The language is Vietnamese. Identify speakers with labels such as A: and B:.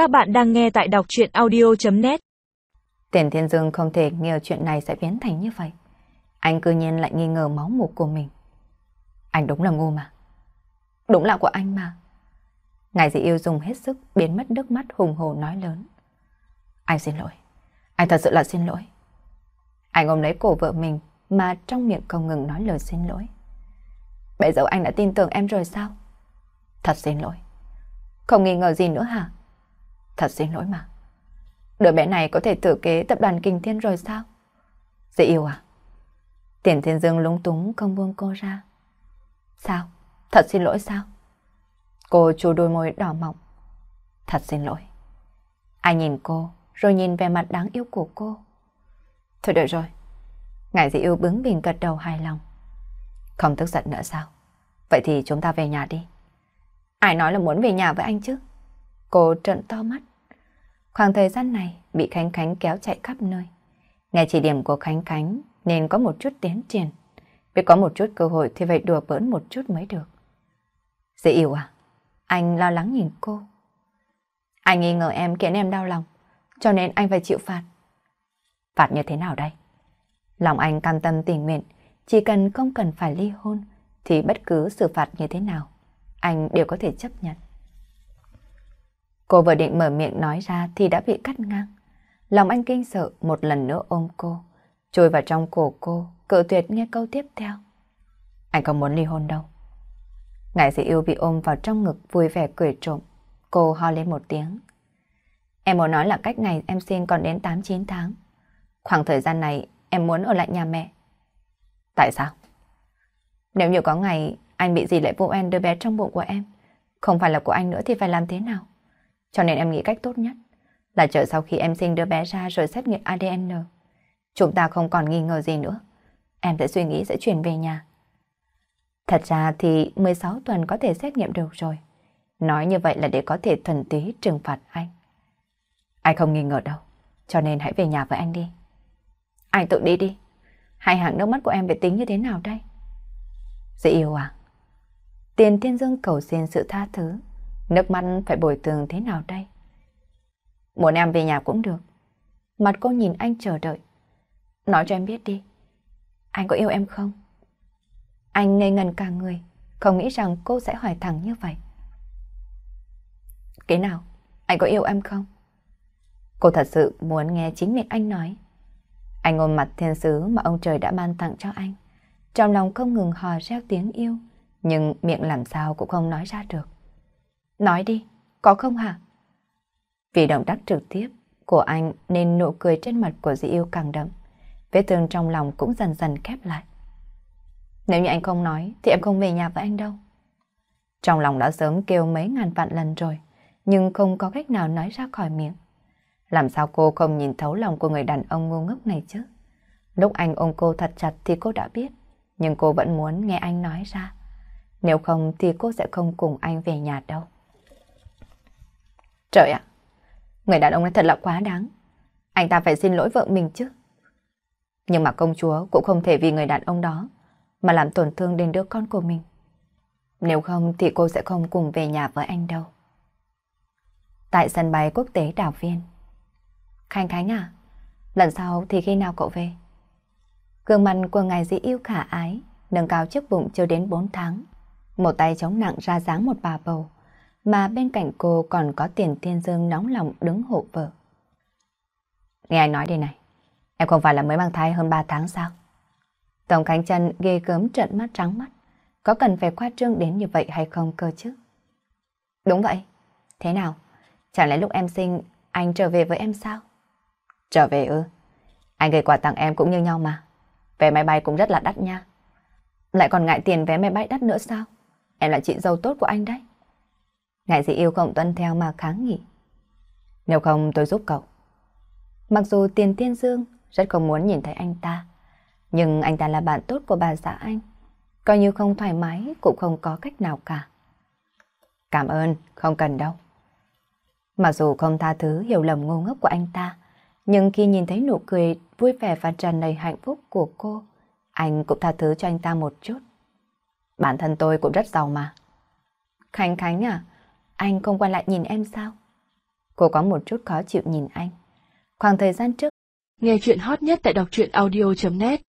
A: Các bạn đang nghe tại đọc chuyện audio.net
B: Tiền Thiên Dương không thể ngờ chuyện này sẽ biến thành như vậy. Anh cư nhiên lại nghi ngờ máu mục của mình. Anh đúng là ngu mà. Đúng là của anh mà. Ngài dị yêu dùng hết sức biến mất nước mắt hùng hồ nói lớn. Anh xin lỗi. Anh thật sự là xin lỗi. Anh ôm lấy cổ vợ mình mà trong miệng không ngừng nói lời xin lỗi. Bây giờ anh đã tin tưởng em rồi sao? Thật xin lỗi. Không nghi ngờ gì nữa hả? Thật xin lỗi mà. Đứa bé này có thể tự kế tập đoàn Kinh Thiên rồi sao? Dễ yêu à? Tiền Thiên Dương lúng túng không buông cô ra. Sao? Thật xin lỗi sao? Cô chu đôi môi đỏ mọng. Thật xin lỗi. Anh nhìn cô, rồi nhìn về mặt đáng yêu của cô. Thôi được rồi. Ngài dị yêu bướng bỉnh gật đầu hài lòng. Không tức giận nữa sao? Vậy thì chúng ta về nhà đi. Ai nói là muốn về nhà với anh chứ? Cô trợn to mắt. Khoảng thời gian này bị Khánh Khánh kéo chạy khắp nơi. Nghe chỉ điểm của Khánh Khánh nên có một chút tiến triển. Biết có một chút cơ hội thì phải đùa bỡn một chút mới được. Dễ yêu à? Anh lo lắng nhìn cô. Anh nghi ngờ em khiến em đau lòng, cho nên anh phải chịu phạt. Phạt như thế nào đây? Lòng anh cam tâm tình nguyện, chỉ cần không cần phải ly hôn, thì bất cứ xử phạt như thế nào, anh đều có thể chấp nhận. Cô vừa định mở miệng nói ra thì đã bị cắt ngang. Lòng anh kinh sợ một lần nữa ôm cô, trôi vào trong cổ cô, cự tuyệt nghe câu tiếp theo. Anh không muốn ly hôn đâu. Ngài dị yêu bị ôm vào trong ngực vui vẻ cười trộm. Cô ho lên một tiếng. Em muốn nói là cách này em xin còn đến 8-9 tháng. Khoảng thời gian này em muốn ở lại nhà mẹ. Tại sao? Nếu như có ngày anh bị gì lại vô em đứa bé trong bụng của em, không phải là của anh nữa thì phải làm thế nào? Cho nên em nghĩ cách tốt nhất là chờ sau khi em sinh đứa bé ra rồi xét nghiệm ADN. Chúng ta không còn nghi ngờ gì nữa. Em sẽ suy nghĩ sẽ chuyển về nhà. Thật ra thì 16 tuần có thể xét nghiệm được rồi. Nói như vậy là để có thể thần tí trừng phạt anh. Anh không nghi ngờ đâu, cho nên hãy về nhà với anh đi. Anh tự đi đi. Hai hàng nước mắt của em phải tính như thế nào đây? Dễ yêu à? Tiền Thiên Dương cầu xin sự tha thứ. Nước mắt phải bồi thường thế nào đây? Muốn em về nhà cũng được. Mặt cô nhìn anh chờ đợi. Nói cho em biết đi. Anh có yêu em không? Anh ngây ngần cả người, không nghĩ rằng cô sẽ hỏi thẳng như vậy. Cái nào? Anh có yêu em không? Cô thật sự muốn nghe chính miệng anh nói. Anh ôm mặt thiên sứ mà ông trời đã ban tặng cho anh. Trong lòng không ngừng hò reo tiếng yêu, nhưng miệng làm sao cũng không nói ra được. Nói đi, có không hả? Vì động tác trực tiếp của anh nên nụ cười trên mặt của dĩ yêu càng đậm. Vết thương trong lòng cũng dần dần khép lại. Nếu như anh không nói thì em không về nhà với anh đâu. Trong lòng đã sớm kêu mấy ngàn vạn lần rồi, nhưng không có cách nào nói ra khỏi miệng. Làm sao cô không nhìn thấu lòng của người đàn ông ngu ngốc này chứ? Lúc anh ôm cô thật chặt thì cô đã biết, nhưng cô vẫn muốn nghe anh nói ra. Nếu không thì cô sẽ không cùng anh về nhà đâu. Trời ạ, người đàn ông ấy thật là quá đáng. Anh ta phải xin lỗi vợ mình chứ. Nhưng mà công chúa cũng không thể vì người đàn ông đó mà làm tổn thương đến đứa con của mình. Nếu không thì cô sẽ không cùng về nhà với anh đâu. Tại sân bay quốc tế Đảo Viên. Khánh Khánh à, lần sau thì khi nào cậu về? Gương mặt của ngài dĩ yêu khả ái, nâng cao chiếc bụng chưa đến 4 tháng. Một tay chống nặng ra dáng một bà bầu, mà bên cạnh cô còn có tiền thiên dương nóng lòng đứng hộ vợ. Nghe anh nói đi này, em không phải là mới mang thai hơn 3 tháng sao? Tổng Khánh Trần ghê gớm trận mắt trắng mắt. Có cần phải khoa trương đến như vậy hay không cơ chứ? Đúng vậy. Thế nào? Chẳng lẽ lúc em sinh, anh trở về với em sao? Trở về ư? Anh gửi quà tặng em cũng như nhau mà. Vé máy bay cũng rất là đắt nha. Lại còn ngại tiền vé máy bay đắt nữa sao? Em là chị dâu tốt của anh đấy. Ngại gì yêu không tuân theo mà kháng nghị. Nếu không tôi giúp cậu. Mặc dù tiền tiên dương rất không muốn nhìn thấy anh ta, nhưng anh ta là bạn tốt của bà xã anh. Coi như không thoải mái cũng không có cách nào cả. Cảm ơn, không cần đâu. Mặc dù không tha thứ hiểu lầm ngu ngốc của anh ta, nhưng khi nhìn thấy nụ cười vui vẻ và tràn đầy hạnh phúc của cô, anh cũng tha thứ cho anh ta một chút. Bản thân tôi cũng rất giàu mà. Khánh Khánh à, anh không quay lại nhìn em sao? Cô có một chút khó chịu nhìn anh. Khoảng thời gian trước,
A: Nghe chuyện hot nhất tại đọc truyện audio.net